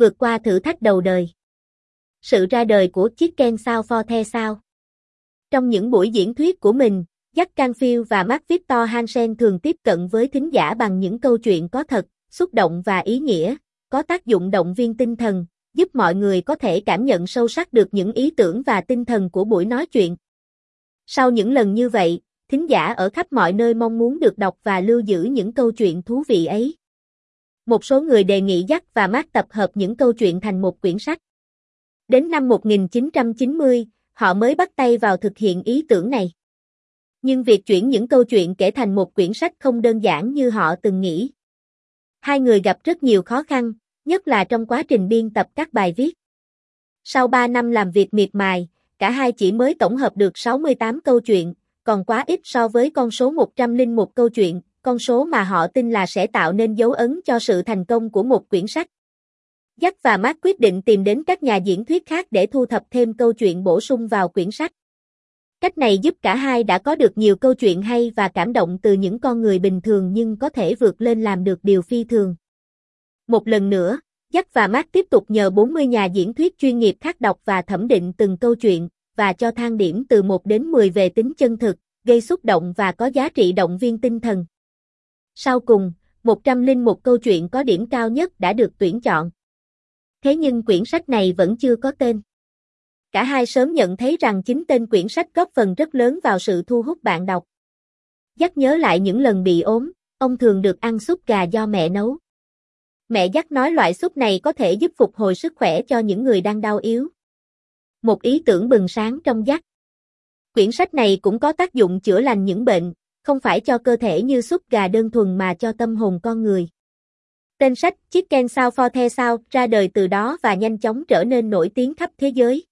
vượt qua thử thách đầu đời. Sự ra đời của chiếc ken Sao for The Sao Trong những buổi diễn thuyết của mình, Jack Canfield và Mark Victor Hansen thường tiếp cận với thính giả bằng những câu chuyện có thật, xúc động và ý nghĩa, có tác dụng động viên tinh thần, giúp mọi người có thể cảm nhận sâu sắc được những ý tưởng và tinh thần của buổi nói chuyện. Sau những lần như vậy, thính giả ở khắp mọi nơi mong muốn được đọc và lưu giữ những câu chuyện thú vị ấy. Một số người đề nghị dắt và mát tập hợp những câu chuyện thành một quyển sách. Đến năm 1990, họ mới bắt tay vào thực hiện ý tưởng này. Nhưng việc chuyển những câu chuyện kể thành một quyển sách không đơn giản như họ từng nghĩ. Hai người gặp rất nhiều khó khăn, nhất là trong quá trình biên tập các bài viết. Sau 3 năm làm việc miệt mài, cả hai chỉ mới tổng hợp được 68 câu chuyện, còn quá ít so với con số 101 câu chuyện, con số mà họ tin là sẽ tạo nên dấu ấn cho sự thành công của một quyển sách. Jack và Mark quyết định tìm đến các nhà diễn thuyết khác để thu thập thêm câu chuyện bổ sung vào quyển sách. Cách này giúp cả hai đã có được nhiều câu chuyện hay và cảm động từ những con người bình thường nhưng có thể vượt lên làm được điều phi thường. Một lần nữa, Jack và Mark tiếp tục nhờ 40 nhà diễn thuyết chuyên nghiệp khác đọc và thẩm định từng câu chuyện, và cho thang điểm từ 1 đến 10 về tính chân thực, gây xúc động và có giá trị động viên tinh thần. Sau cùng, 101 câu chuyện có điểm cao nhất đã được tuyển chọn. Thế nhưng quyển sách này vẫn chưa có tên. Cả hai sớm nhận thấy rằng chính tên quyển sách góp phần rất lớn vào sự thu hút bạn đọc. Dắt nhớ lại những lần bị ốm, ông thường được ăn súp gà do mẹ nấu. Mẹ dắt nói loại súp này có thể giúp phục hồi sức khỏe cho những người đang đau yếu. Một ý tưởng bừng sáng trong dắt. Quyển sách này cũng có tác dụng chữa lành những bệnh, không phải cho cơ thể như súp gà đơn thuần mà cho tâm hồn con người. Tên sách Chicken Sao for The Sao ra đời từ đó và nhanh chóng trở nên nổi tiếng khắp thế giới.